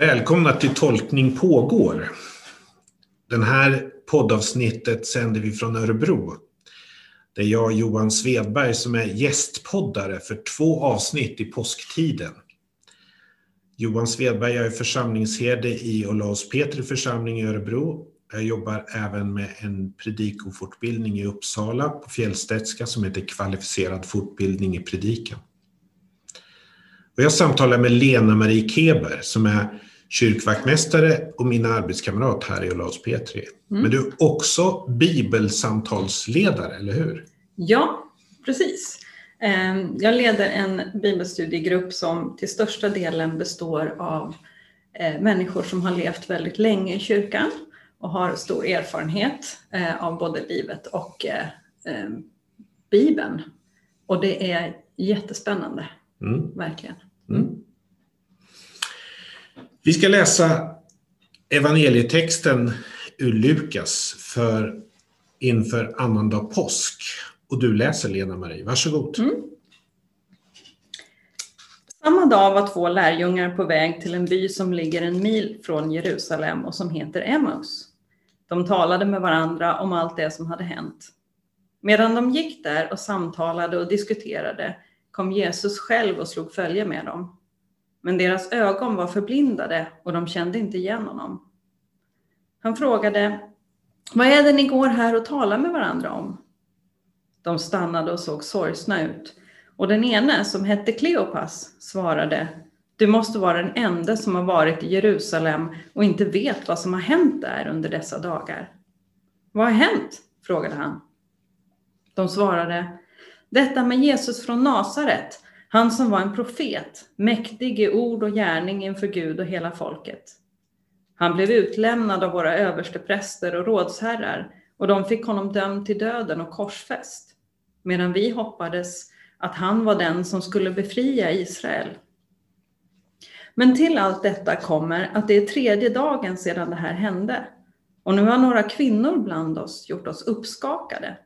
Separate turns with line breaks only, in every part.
Välkomna till Tolkning pågår. Den här poddavsnittet sänder vi från Örebro. Det är jag, Johan Svedberg, som är gästpoddare för två avsnitt i påsktiden. Johan Svedberg jag är församlingsherde i Olaus Petri församling i Örebro. Jag jobbar även med en predikofortbildning i Uppsala på Fjällstedtska som heter Kvalificerad fortbildning i predikan. Och jag samtalar med Lena-Marie Keber som är kyrkvaktmästare och min arbetskamrat här i Olaus Petri. Mm. Men du är också bibelsamtalsledare, eller hur?
Ja, precis. Ehm, jag leder en bibelstudiegrupp som till största delen består av eh, människor som har levt väldigt länge i kyrkan och har stor erfarenhet eh, av både livet och eh, ehm, Bibeln. Och det är jättespännande, mm. verkligen. Mm.
Vi ska läsa evangelietexten ur Lukas för, inför annandag påsk. Och du läser Lena-Marie, varsågod. Mm.
Samma dag var två lärjungar på väg till en by som ligger en mil från Jerusalem och som heter Emmaus. De talade med varandra om allt det som hade hänt. Medan de gick där och samtalade och diskuterade kom Jesus själv och slog följe med dem. Men deras ögon var förblindade och de kände inte igen honom. Han frågade, vad är det ni går här och talar med varandra om? De stannade och såg sorgsna ut. Och den ene, som hette Kleopas, svarade, du måste vara den enda som har varit i Jerusalem och inte vet vad som har hänt där under dessa dagar. Vad har hänt? frågade han. De svarade, detta med Jesus från Nasaret, han som var en profet, mäktig i ord och gärning inför Gud och hela folket. Han blev utlämnad av våra överstepräster och rådsherrar och de fick honom dömd till döden och korsfäst, medan vi hoppades att han var den som skulle befria Israel. Men till allt detta kommer att det är tredje dagen sedan det här hände och nu har några kvinnor bland oss gjort oss uppskakade.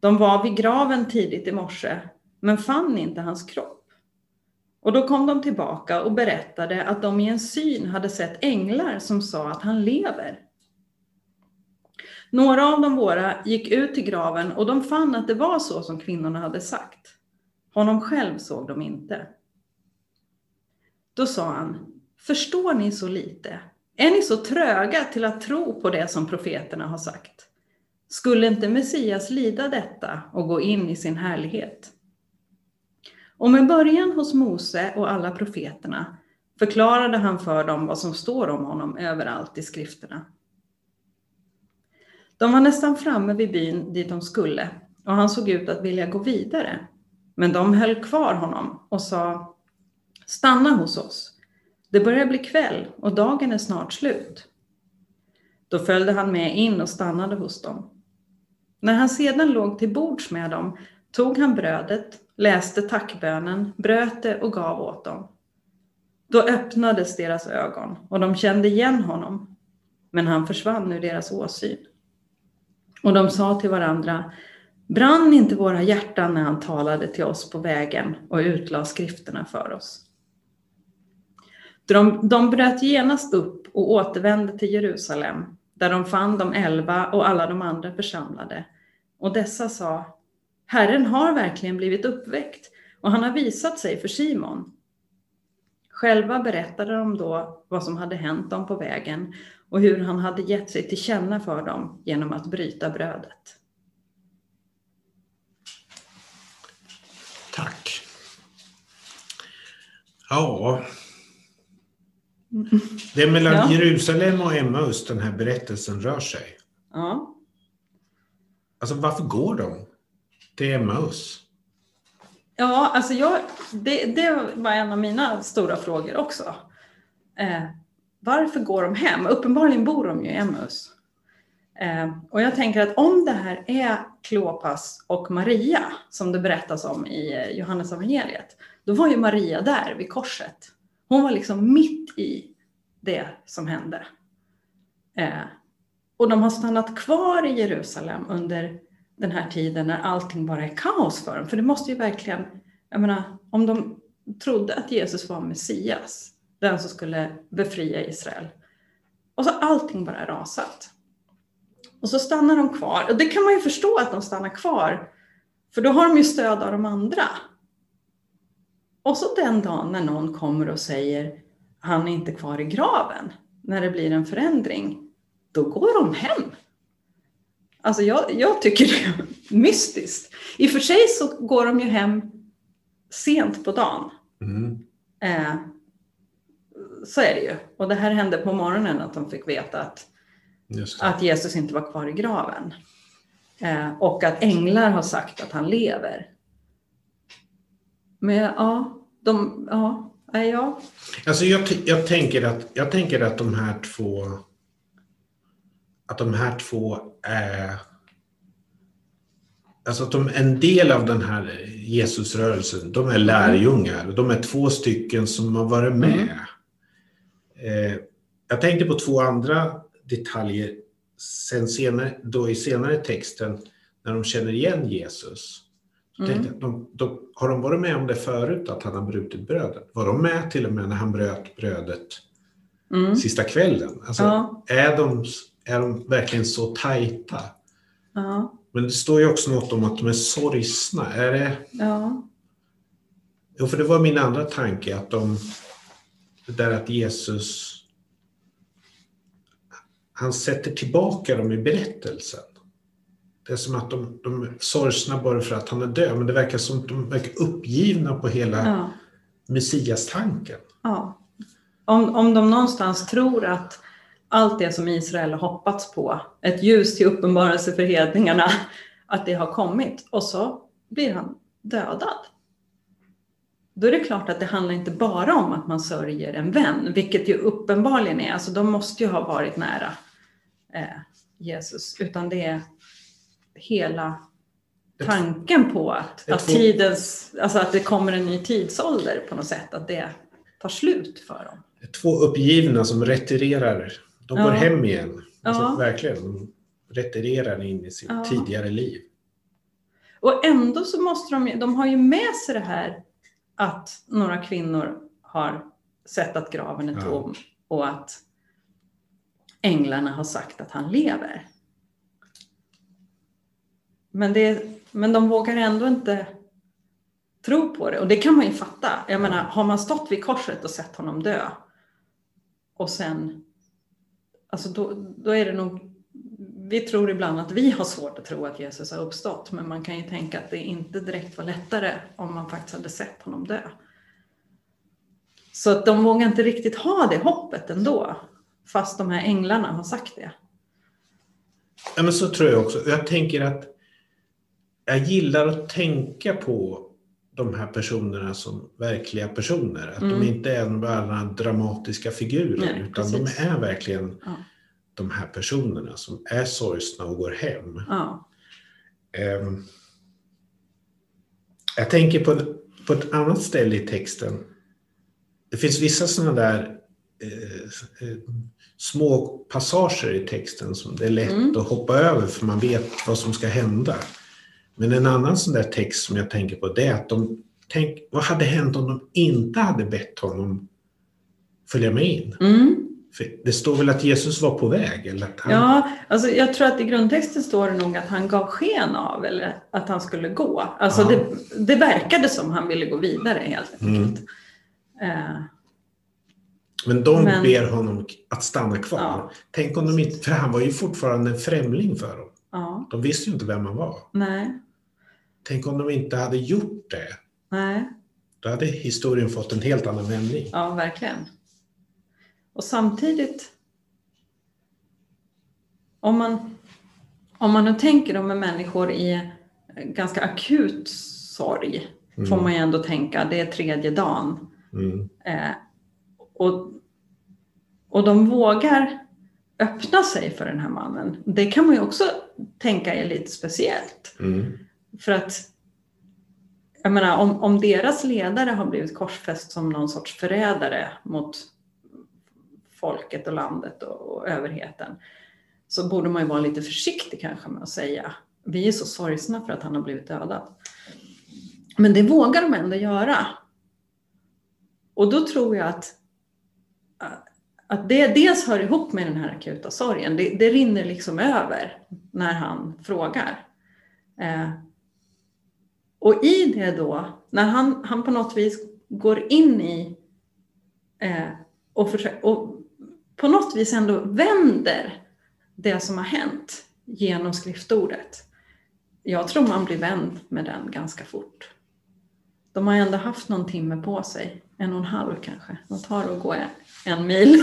De var vid graven tidigt i morse men fann inte hans kropp. Och då kom de tillbaka och berättade att de i en syn hade sett änglar som sa att han lever. Några av de våra gick ut till graven och de fann att det var så som kvinnorna hade sagt. Honom själv såg de inte. Då sa han, förstår ni så lite? Är ni så tröga till att tro på det som profeterna har sagt? Skulle inte Messias lida detta och gå in i sin härlighet? Och med början hos Mose och alla profeterna förklarade han för dem vad som står om honom överallt i skrifterna. De var nästan framme vid byn dit de skulle och han såg ut att vilja gå vidare. Men de höll kvar honom och sa Stanna hos oss. Det börjar bli kväll och dagen är snart slut. Då följde han med in och stannade hos dem. När han sedan låg till bords med dem tog han brödet läste tackbönen, bröt det och gav åt dem. Då öppnades deras ögon och de kände igen honom, men han försvann ur deras åsyn. Och de sa till varandra, brann inte våra hjärtan när han talade till oss på vägen och utlade skrifterna för oss? De, de bröt genast upp och återvände till Jerusalem, där de fann de elva och alla de andra församlade. Och dessa sa, Herren har verkligen blivit uppväckt och han har visat sig för Simon. Själva berättade de då vad som hade hänt dem på vägen och hur han hade gett sig till känna för dem genom att bryta brödet.
Tack. Ja, det är mellan ja. Jerusalem och Emmaus den här berättelsen rör sig. Ja. Alltså varför går de? Till Emmaus?
Ja, alltså jag, det, det, var en av mina stora frågor också. Eh, varför går de hem? Uppenbarligen bor de ju i Emmaus. Eh, och jag tänker att om det här är Klopas och Maria, som det berättas om i eh, Johannes evangeliet, då var ju Maria där vid korset. Hon var liksom mitt i det som hände. Eh, och de har stannat kvar i Jerusalem under den här tiden när allting bara är kaos för dem. För det måste ju verkligen, jag menar, om de trodde att Jesus var Messias, den som skulle befria Israel. Och så allting bara rasat. Och så stannar de kvar. Och det kan man ju förstå att de stannar kvar. För då har de ju stöd av de andra. Och så den dagen när någon kommer och säger han är inte kvar i graven, när det blir en förändring, då går de hem. Alltså jag, jag tycker det är mystiskt. I och för sig så går de ju hem sent på dagen.
Mm.
Eh, så är det ju. Och det här hände på morgonen att de fick veta att, att Jesus inte var kvar i graven. Eh, och att änglar har sagt att han lever. Men ja, de, ja, ja.
Alltså jag, jag, tänker att, jag tänker att de här två att de här två är Alltså att de, en del av den här Jesusrörelsen, de är lärjungar. De är två stycken som har varit med. Eh, jag tänkte på två andra detaljer sen senare, då i senare texten när de känner igen Jesus.
Mm.
de, de, har de varit med om det förut, att han har brutit brödet? Var de med till och med när han bröt brödet
Mm.
sista kvällen? Alltså,
Ja,
är, de, är de verkligen så tajta?
ja,
Men det står ju också något om att de är sorgsna. Är det...
ja.
Jo, för det var min andra tanke, att de... Det där att Jesus... Han sätter tillbaka dem i berättelsen. Det är som att de, de är sorgsna bara för att han är död, men det verkar som att de verkar uppgivna på hela
ja.
Messias-tanken.
Ja. Om, om de någonstans tror att allt det som Israel har hoppats på, ett ljus till uppenbarelse för hedningarna, att det har kommit och så blir han dödad. Då är det klart att det handlar inte bara om att man sörjer en vän, vilket ju uppenbarligen är, alltså de måste ju ha varit nära eh, Jesus, utan det är hela tanken på att, att tidens, alltså att det kommer en ny tidsålder på något sätt, att det tar slut för dem.
Två uppgivna som retirerar. De går
Ja.
hem igen. Alltså,
Ja.
Verkligen. De retirerar in i sitt
Ja.
tidigare liv.
Och ändå så måste de, de har ju med sig det här att några kvinnor har sett att graven är tom och att änglarna har sagt att han lever. Men, det, men de vågar ändå inte tro på det och det kan man ju fatta. Jag menar, har man stått vid korset och sett honom dö och sen, alltså då, då är det nog vi tror ibland att vi har svårt att tro att Jesus har uppstått, men man kan ju tänka att det inte direkt var lättare om man faktiskt hade sett honom dö. Så att de vågar inte riktigt ha det hoppet ändå, fast de här änglarna har sagt det.
Ja, men så tror jag också. Jag tänker att jag gillar att tänka på de här personerna som verkliga personer. Att
Mm.
de inte är bara dramatiska figurer,
Nej,
utan
precis.
de är verkligen
Ja.
de här personerna som är sorgsna och går hem.
Ja,
Ehm, jag tänker på, på ett annat ställe i texten. Det finns vissa sådana där eh, eh, små passager i texten som det är lätt
Mm.
att hoppa över för man vet vad som ska hända. Men en annan sån där text som jag tänker på det är att de tänk, vad hade hänt om de inte hade bett honom följa med in?
mm.
För det står väl att Jesus var på väg? Eller att han,
ja alltså jag tror att i grundtexten står det nog att han gav sken av eller att han skulle gå. Alltså
Ja.
det, det verkade som han ville gå vidare helt
Mm.
enkelt. Eh,
Men de
Men-
ber honom att stanna kvar.
Ja.
Tänk om de inte, för han var ju fortfarande en främling för dem.
ja,
De visste ju inte vem han var.
nej,
Tänk om de inte hade gjort det.
nej.
Då hade historien fått en helt annan vändning.
Ja, verkligen. Och samtidigt, om man, om man nu tänker då med människor i ganska akut sorg,
Mm.
får man ju ändå tänka, det är tredje dagen.
Mm.
Eh, och, och de vågar öppna sig för den här mannen. Det kan man ju också tänka är lite speciellt.
Mm.
För att, jag menar, om, om deras ledare har blivit korsfäst som någon sorts förrädare mot folket och landet och, och överheten, så borde man ju vara lite försiktig kanske med att säga, vi är så sorgsna för att han har blivit dödad. Men det vågar de ändå göra. Och då tror jag att att det dels hör ihop med den här akuta sorgen. Det, det rinner liksom över när han frågar. Eh, och i det då, när han, han på något vis går in i eh, och, försöker, och på något vis ändå vänder det som har hänt genom skriftordet. Jag tror man blir vänd med den ganska fort. De har ändå haft någon timme på sig, en och en halv kanske. De tar och går en mil.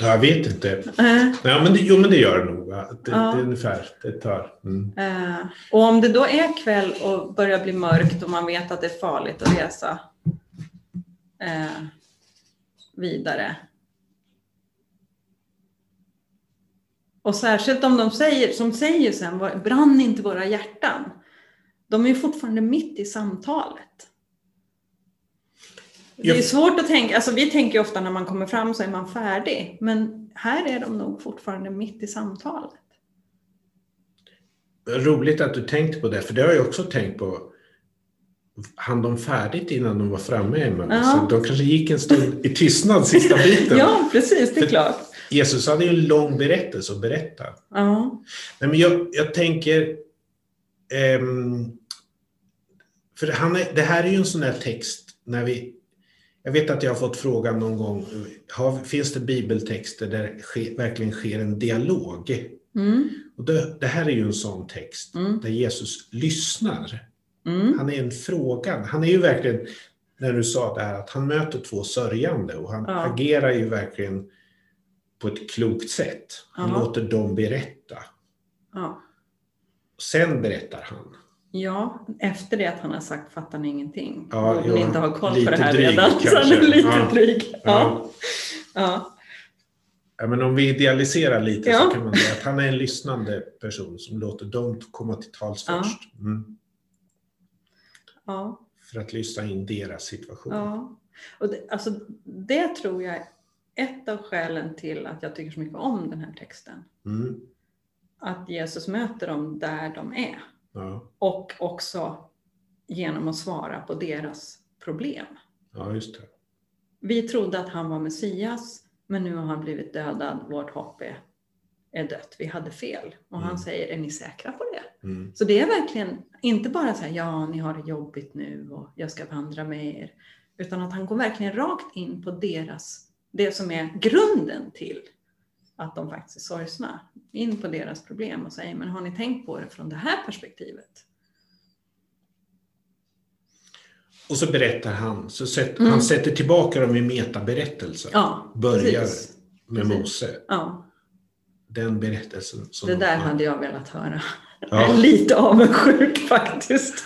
Jag vet inte.
Eh,
Ja, men det, jo, men det gör det nog. Det,
Ja.
det är ungefär. Det tar. Mm.
eh, och om det då är kväll och börjar bli mörkt och man vet att det är farligt att resa eh, vidare. Och särskilt om de säger, som säger sen, "Var- brann inte våra hjärtan? De är ju fortfarande mitt i samtalet. Det är svårt att tänka, alltså vi tänker ofta när man kommer fram så är man färdig. Men här är de nog fortfarande mitt i samtalet.
Roligt att du tänkte på det, för det har jag också tänkt på. Han de färdigt innan de var framme Emma?
Ja.
Så de kanske gick en stund i tystnad sista biten.
Ja, precis, det är
För-
klart.
Jesus hade ju en lång berättelse att berätta.
Ja.
Nej, men jag, jag tänker... ehm, för han är, det här är ju en sån där text när vi... Jag vet att jag har fått frågan någon gång, har, finns det bibeltexter där det sker, verkligen sker en dialog?
Mm.
Och det, det här är ju en sån text
Mm.
där Jesus lyssnar.
Mm.
Han är en fråga. Han är ju verkligen, när du sa det här, att han möter två sörjande och han
Ja.
agerar ju verkligen på ett klokt sätt. Han
Ja.
låter dem berätta.
Ja.
Sen berättar han.
Ja, efter det att han har sagt fattar ni ingenting.
Ja,
Borde ni inte ha koll på det här
dryg
redan. Så han är lite
Ja.
dryg. Ja.
Ja.
Ja.
Men om vi idealiserar lite så kan man säga att han är en lyssnande person som låter dem komma till tals först. Mm.
Ja.
För att lyssna in deras situation.
Ja. Och det, alltså, det tror jag är ett av skälen till att jag tycker så mycket om den här texten.
Mm.
Att Jesus möter dem där de är.
Ja.
Och också genom att svara på deras problem.
ja, just det.
Vi trodde att han var Messias, men nu har han blivit dödad. Vårt hopp är, är dött. Vi hade fel. Och han
Mm.
säger, är ni säkra på det?
Mm.
Så det är verkligen inte bara så här, ja, ni har det jobbigt nu och jag ska vandra med er. Utan att han går verkligen rakt in på deras, det som är grunden till att de faktiskt är sorgsna. In på deras problem och säger, men har ni tänkt på det från det här perspektivet?
Och så berättar han, så sätt,
Mm.
han sätter tillbaka dem i metaberättelsen.
Ja,
Börjar
precis.
med
precis.
Mose.
Ja,
Den berättelsen. Som
det där
ja.
hade jag velat höra.
Ja.
lite avundsjuk faktiskt.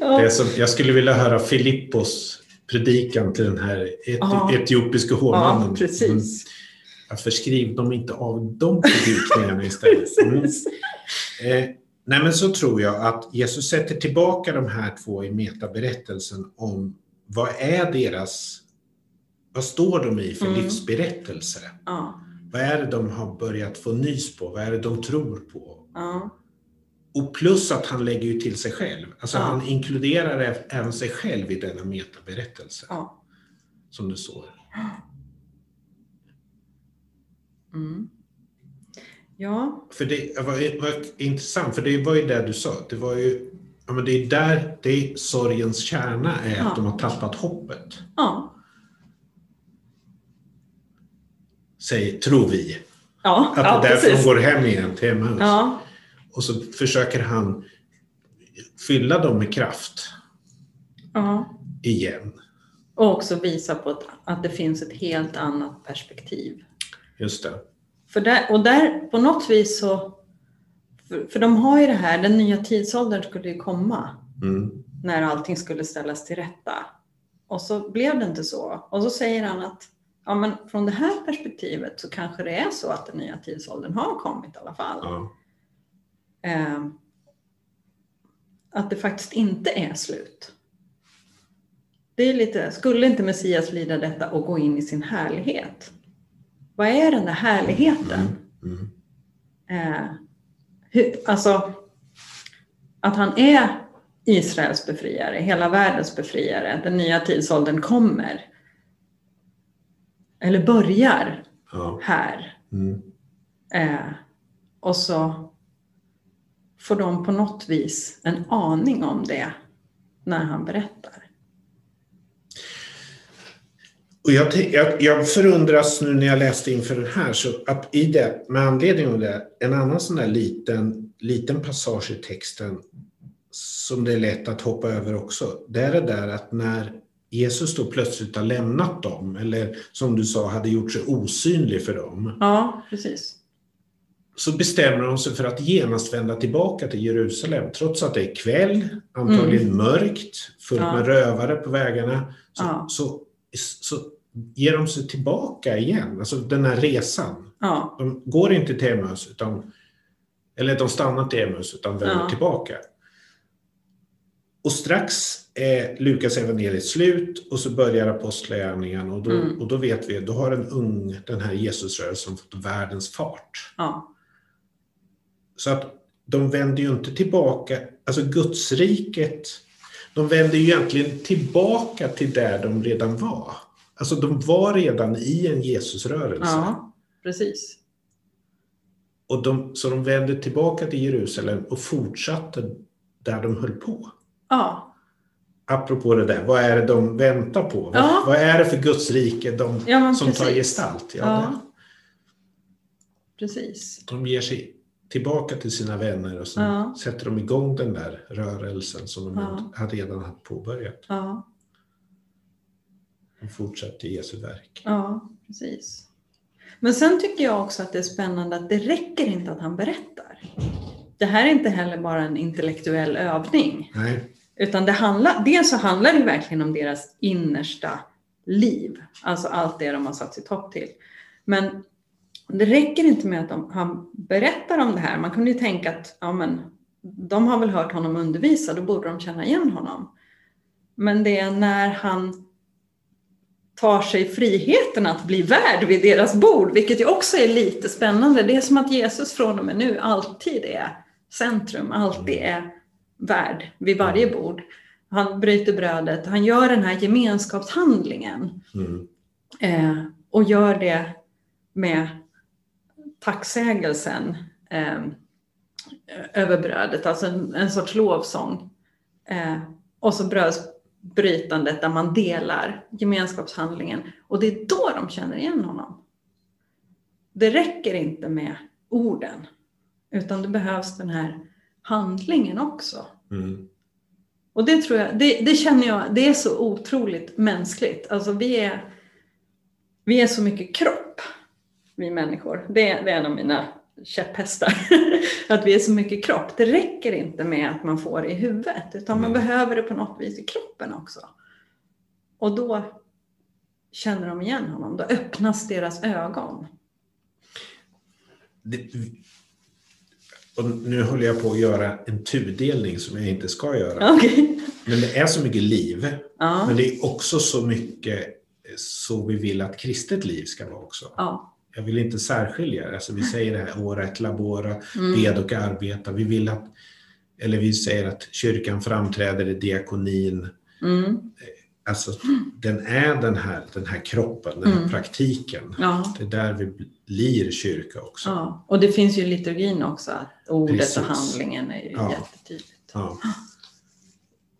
Ja.
Det som, jag skulle vilja höra Filippos predikan till den här eti
Ja.
etiopiske hovmannen.
ja, precis.
Mm. Varför skriver de inte av de predikningarna istället? Mm. Eh, nej men så tror jag att Jesus sätter tillbaka de här två i metaberättelsen om vad är deras, vad står de i för
Mm.
livsberättelse?
Ja,
Vad är det de har börjat få nys på? Vad är det de tror på?
ja,
Och plus att han lägger ju till sig själv. Alltså
Ja.
han inkluderar även sig själv i denna metaberättelse.
ja.
Som det står.
Mm. Ja,
För det var, var intressant, för det var ju det du sa. Det var ju, ja men det är där, det är sorgens kärna är
Ja.
att de har tappat hoppet.
ja,
Säger, tror vi.
ja,
Att
ja
det är därför
precis.
de går hem igen till Emmaus.
Ja,
Och så försöker han fylla dem med kraft
ja.
igen.
Och också visa på att, att det finns ett helt annat perspektiv.
Just det.
För där, och där på något vis så, för, för de har ju det här, den nya tidsåldern skulle ju komma
Mm.
när allting skulle ställas till rätta. Och så blev det inte så. Och så säger han att ja, men från det här perspektivet så kanske det är så att den nya tidsåldern har kommit i alla fall.
Ja.
Eh, att det faktiskt inte är slut. Det är lite, skulle inte Messias lida detta och gå in i sin härlighet? Vad är den där härligheten?
Mm.
Eh, hur, alltså, att han är Israels befriare, hela världens befriare, den nya tidsåldern kommer. eller börjar
Ja.
här.
Mm.
Eh, och så får de på något vis en aning om det när han berättar.
Och jag, jag, jag förundras nu när jag läste inför den här, så att i det, med anledning av det, en annan sån där liten, liten passage i texten som det är lätt att hoppa över också, det är det där att när Jesus då plötsligt har lämnat dem, eller som du sa, hade gjort sig osynlig för dem,
Ja, precis.
så bestämmer de sig för att genast vända tillbaka till Jerusalem, trots att det är kväll, antagligen mörkt, fullt
Ja.
med rövare på vägarna. Så,
Ja.
så, så ger de sig tillbaka igen, alltså den här resan.
Ja,
De går inte till Emmaus, utan, eller de stannar i Emmaus, utan vänder
Ja.
tillbaka. Och strax är Lukas evangeliet slut och så börjar apostlagärningarna och då,
Mm.
och då vet vi, då har en ung, den här Jesusrörelsen fått världens fart.
ja,
Så att de vänder ju inte tillbaka, alltså Gudsriket, de vänder ju egentligen tillbaka till där de redan var. Alltså de var redan i en Jesusrörelse.
ja, precis.
Och de, så de vände tillbaka till Jerusalem och fortsatte där de höll på.
Ja,
Apropå det där, vad är det de väntar på? Vad,
Ja.
vad är det för Guds rike de,
ja
som tar
precis.
gestalt? Ja,
Ja. Precis.
De ger sig tillbaka till sina vänner och sen sätter de igång den där rörelsen som de hade redan hade påbörjat.
Ja,
De fortsätter Jesu verk.
ja, precis. Men sen tycker jag också att det är spännande att det räcker inte att han berättar. Det här är inte heller bara en intellektuell övning.
Nej.
Utan det handlar, dels så handlar det verkligen om deras innersta liv. Alltså allt det de har satt sitt hopp till. Men det räcker inte med att de, han berättar om det här. Man kunde ju tänka att ja, men, de har väl hört honom undervisa, då borde de känna igen honom. Men det är när han tar sig friheten att bli värd vid deras bord, vilket ju också är lite spännande. Det är som att Jesus från och med nu alltid är centrum, alltid är värd vid varje bord. Han bryter brödet, han gör den här gemenskapshandlingen
Mm.
eh, och gör det med tacksägelsen eh, över brödet, alltså en, en sorts lovsång. Eh, och så brödsbrytandet där man delar gemenskapshandlingen. Och det är då de känner igen honom. Det räcker inte med orden, utan det behövs den här handlingen också.
Mm.
Och det tror jag, det, det känner jag, det är så otroligt mänskligt. Alltså vi är, vi är så mycket kropp, vi människor. Det, det är en av mina käpphästar. att vi är så mycket kropp. Det räcker inte med att man får det i huvudet, utan man
Mm.
behöver det på något vis i kroppen också. Och då känner de igen honom, då öppnas deras ögon.
Det, och nu håller jag på att göra en tudelning som jag inte ska göra.
Okej.
Men det är så mycket liv.
Ja.
Men det är också så mycket så vi vill att kristet liv ska vara också.
ja.
Jag vill inte särskilja. Alltså vi säger det här ora et labora,
Mm.
bed och arbeta. Vi vill att, eller vi säger att kyrkan framträder i diakonin.
Mm.
Alltså den är den här, den här kroppen, den här
Mm.
praktiken.
ja.
Det är där vi blir kyrka också.
Ja, och det finns ju liturgin också, att ordet
Precis.
och handlingen är ju
Ja.
jättetydligt.
Ja.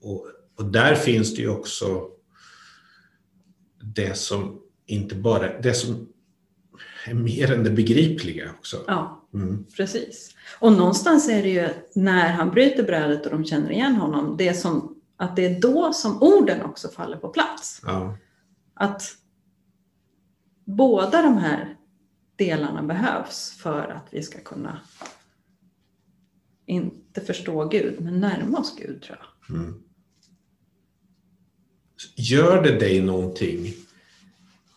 Och, och där finns det ju också det som inte bara, det som är mer än det begripliga också.
Ja,
Mm.
precis. Och någonstans är det ju när han bryter brödet och de känner igen honom, det som att det är då som orden också faller på plats.
Ja.
Att båda de här delarna behövs för att vi ska kunna inte förstå Gud, men närma oss Gud tror jag.
Mm. Gör det dig någonting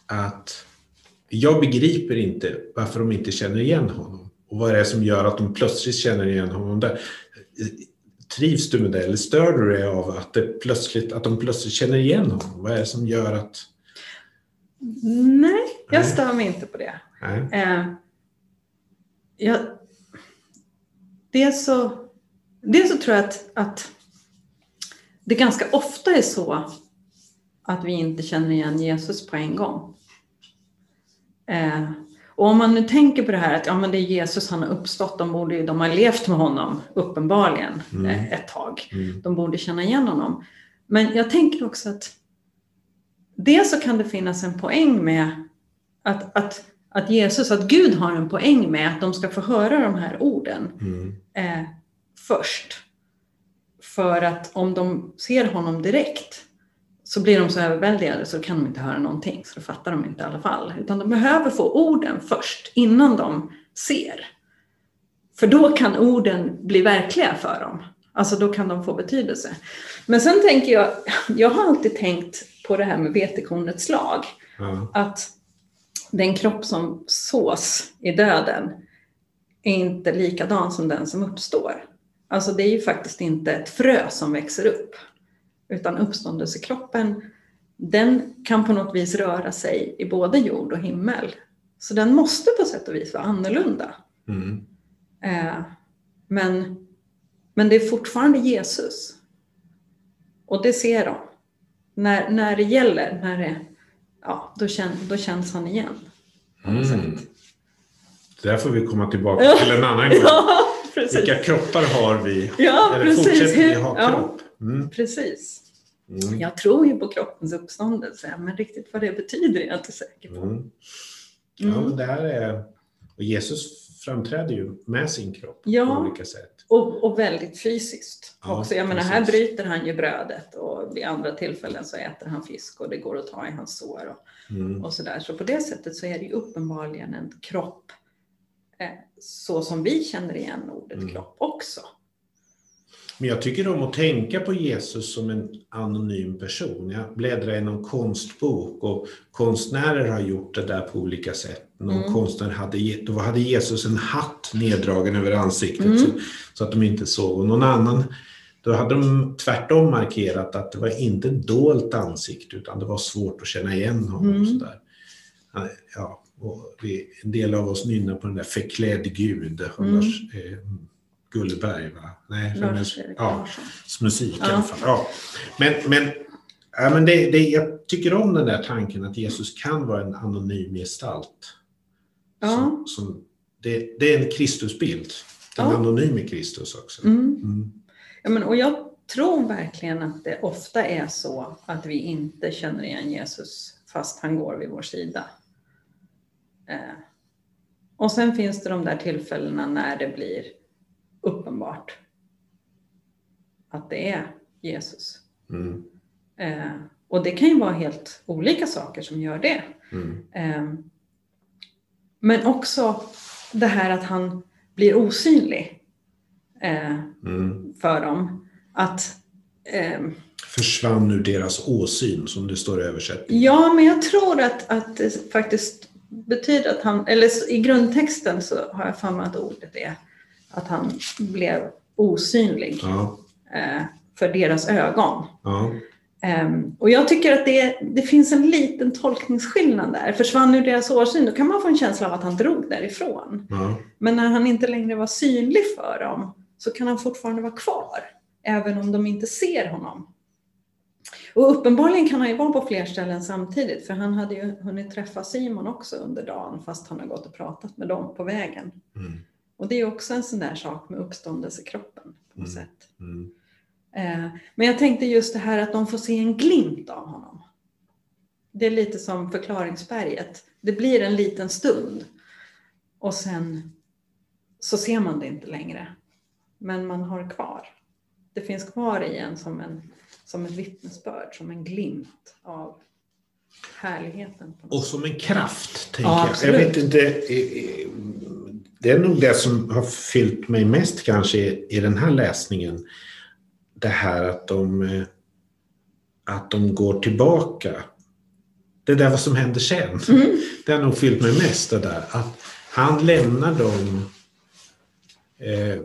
att jag begriper inte varför de inte känner igen honom och vad det är som gör att de plötsligt känner igen honom där. Trivs du med det eller stör du dig av att, det plötsligt, att de plötsligt känner igen honom? Vad är det som gör att...
Nej, jag
Nej.
stör mig inte på det.
Nej.
Eh, jag, dels, så, dels så tror jag att, att det ganska ofta är så att vi inte känner igen Jesus på en gång. Eh, och om man nu tänker på det här att ja, men det är Jesus, han har uppstått, de, borde, de har levt med honom uppenbarligen
Mm.
eh, ett tag.
Mm.
De borde känna igen honom. Men jag tänker också att dels så kan det finnas en poäng med att, att, att Jesus, att Gud har en poäng med att de ska få höra de här orden
Mm.
eh, först. För att om de ser honom direkt så blir de så överväldigade så kan de inte höra någonting. Så då fattar de inte i alla fall. Utan de behöver få orden först innan de ser. För då kan orden bli verkliga för dem. Alltså då kan de få betydelse. Men sen tänker jag, jag har alltid tänkt på det här med vetekornets lag.
Ja.
Att den kropp som sås i döden är inte likadan som den som uppstår. Alltså det är ju faktiskt inte ett frö som växer upp. Utan uppståndelsekroppen, den kan på något vis röra sig i både jord och himmel. Så den måste på sätt och vis vara annorlunda.
Mm.
Eh, men, men det är fortfarande Jesus. Och det ser de. När, när det gäller, när det, ja, då, kän, då känns han igen.
Mm. Där får vi komma tillbaka till en annan gång.
Ja.
Vilka kroppar har vi?
Ja,
Eller
precis.
fortsätter vi ha
Ja.
Mm.
Precis.
Mm.
Jag tror ju på kroppens uppståndelse, men riktigt vad det betyder är jag inte säker på.
Mm. Ja,
Mm.
men det här är... Och Jesus framträder ju med sin kropp
Ja.
på olika sätt.
Och, och väldigt fysiskt
Ja,
också. Jag menar, här bryter han ju brödet och vid andra tillfällen så äter han fisk och det går att ta i hans sår och,
Mm.
och sådär. Så på det sättet så är det ju uppenbarligen en kropp eh, så som vi känner igen ordet
Mm.
kropp också.
Men jag tycker om att tänka på Jesus som en anonym person. Jag bläddrar i någon konstbok och konstnärer har gjort det där på olika sätt. Någon
Mm.
konstnär hade, då hade Jesus en hatt neddragen över ansiktet
Mm.
så, så att de inte såg. Och någon annan, då hade de tvärtom markerat att det var inte dolt ansikte utan det var svårt att känna igen honom.
Mm.
Sådär. Ja, och vi, en del av oss nynnar på den där Förklädd Gud
Mm.
Lars eh, Gullberg. Va? Nej,
Lars-Erik
ja, musik i
Ja.
alla fall. Ja. Men, men, ja, men det, det, jag tycker om den där tanken att Jesus kan vara en anonym gestalt.
Ja.
Som, som, det, det är en Kristusbild. Den
Ja.
anonyme Kristus också.
Mm.
Mm.
Ja, men, och jag tror verkligen att det ofta är så att vi inte känner igen Jesus fast han går vid vår sida. Eh, och sen finns det de där tillfällena när det blir uppenbart att det är Jesus.
Mm.
Eh, och det kan ju vara helt olika saker som gör det.
Mm.
Eh, men också det här att han blir osynlig eh,
Mm.
för dem. Att, ehm,
Försvann ur deras åsyn, som det står i översättningen.
ja, men jag tror att, att det faktiskt betyder att han, eller i grundtexten så har jag för mig att ordet är att han blev osynlig
Ja,
eh, för deras ögon.
ja.
Ehm, och jag tycker att det, det finns en liten tolkningsskillnad där. Försvann ur deras åsyn, då kan man få en känsla av att han drog därifrån.
ja.
Men när han inte längre var synlig för dem så kan han fortfarande vara kvar, även om de inte ser honom. Och uppenbarligen kan han ju vara på fler ställen samtidigt, för han hade ju hunnit träffa Simon också under dagen, fast han har gått och pratat med dem på vägen.
Mm.
Och det är också en sån där sak med uppståndelsekroppen på något
Mm.
sätt.
Mm.
Eh, Men jag tänkte just det här att de får se en glimt av honom. Det är lite som förklaringsberget. Det blir en liten stund och sen så ser man det inte längre. Men man har kvar. Det finns kvar i en som, en, som ett vittnesbörd, som en glimt av härligheten.
Och som en kraft, tänker
Ja,
jag. Jag vet inte. Det är nog det som har fyllt mig mest kanske i, i den här läsningen. Det här att de, eh, att de går tillbaka. Det där vad som händer sen.
Mm.
Det har nog fyllt mig mest det där. Att han lämnar dem. Eh,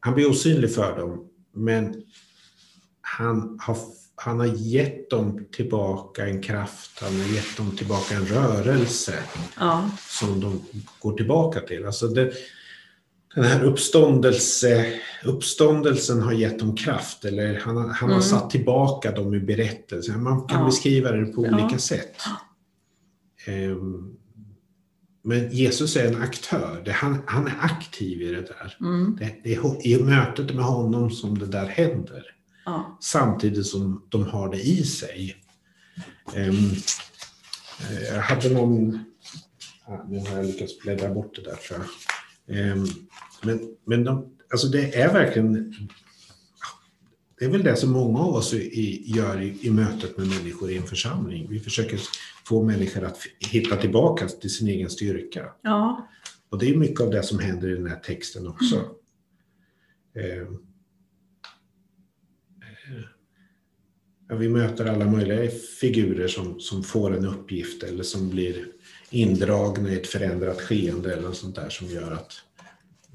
han blir osynlig för dem. Men han har, han har gett dem tillbaka en kraft. Han har gett dem tillbaka en rörelse
Ja,
som de går tillbaka till. Alltså det, den här uppståndelse, uppståndelsen har gett dem kraft. Eller han, har- han har
Mm.
satt tillbaka dem i berättelsen. Man kan
Ja.
beskriva det på
Ja.
olika sätt. Ehm, men Jesus är en aktör. Det, han, han är aktiv i det där.
Mm.
Det, det är i mötet med honom som det där händer.
Ja.
Samtidigt som de har det i sig. Ehm, eh, jag hade någon... Nu har jag lyckats bläddra bort det där tror jag. Ehm, men men de, alltså det är verkligen... Det är väl det som många av oss i, gör i, i mötet med människor i en församling. Vi försöker få människor att hitta tillbaka till sin egen styrka.
ja.
Och det är mycket av det som händer i den här texten också. Eh, ja, vi möter alla möjliga figurer som, som får en uppgift eller som blir indragna i ett förändrat skeende eller något sånt där som gör att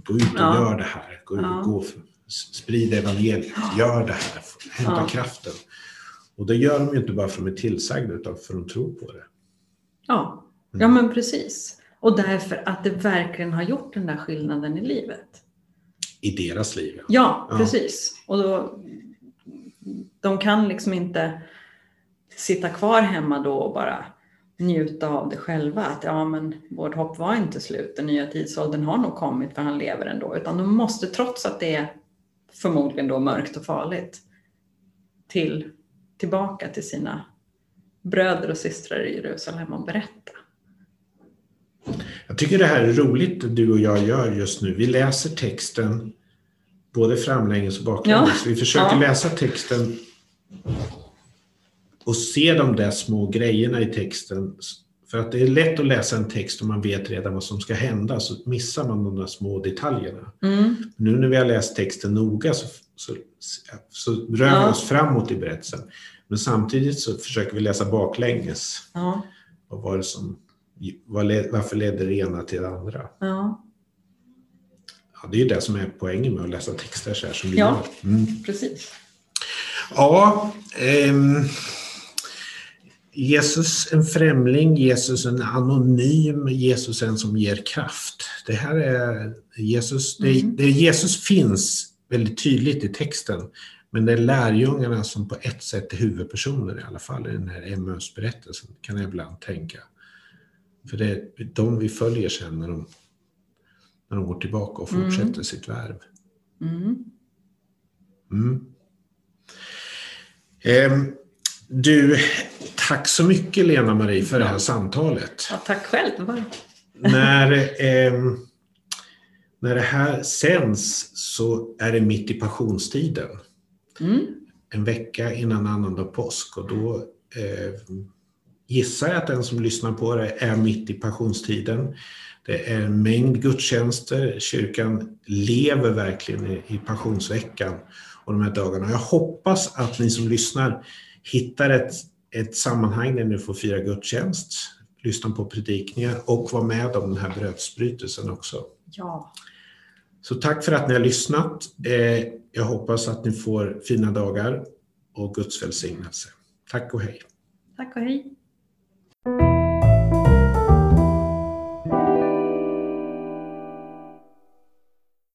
gå ut och
Ja.
gör det här. Gå,
Ja.
gå, sprid evangeliet, gör det här, hämta
Ja.
kraften. Och det gör de ju inte bara för att de är tillsagda utan för att de tror på det.
Ja. ja, men precis. Och därför att det verkligen har gjort den där skillnaden i livet.
I deras liv. Ja,
Ja. precis. Och då, de kan liksom inte sitta kvar hemma då och bara njuta av det själva. Att ja, men vårt hopp var inte slut. Den nya tidsåldern har nog kommit för han lever ändå. Utan de måste, trots att det är förmodligen då mörkt och farligt, till, tillbaka till sina bröder och systrar i Jerusalem och berätta.
Jag tycker det här är roligt det du och jag gör just nu. Vi läser texten både framlänges och baklänges. Vi försöker
Ja.
läsa texten och se de där små grejerna i texten. För att det är lätt att läsa en text och man vet redan vad som ska hända så missar man de där små detaljerna.
Mm.
Nu när vi har läst texten noga så, så, så rör
Ja.
vi oss framåt i berättelsen. Men samtidigt så försöker vi läsa baklänges.
Ja,
Vad som, vad led, varför ledde det ena till det andra?
ja,
Ja, det är ju det som är poängen med att läsa texter så här som vi
Ja.
gör. Mm.
precis.
Ja, ehm, Jesus en främling, Jesus en anonym, Jesus en som ger kraft. Det här är Jesus, det,
Mm.
det Jesus finns väldigt tydligt i texten. Men det är lärjungarna som på ett sätt är huvudpersoner i alla fall i den här Emmaus-berättelsen, kan jag ibland tänka. För det är de vi följer sen när de, när de går tillbaka och
Mm.
fortsätter sitt värv.
Mm.
Mm. Ehm, du, tack så mycket Lena-Marie för det här samtalet.
Ja, tack själv.
När, ehm, när det här sänds så är det mitt i passionstiden.
Mm.
En vecka innan annandag påsk och då eh, gissar jag att den som lyssnar på det är mitt i passionstiden. Det är en mängd gudstjänster. Kyrkan lever verkligen i, passionsveckan och de här dagarna. Jag hoppas att ni som lyssnar hittar ett, ett sammanhang där ni får fira gudstjänst, lyssna på predikningar och vara med om den här brödsbrytelsen också.
Ja,
Så tack för att ni har lyssnat. Eh, jag hoppas att ni får fina dagar och Guds välsignelse. Tack och hej.
tack och hej.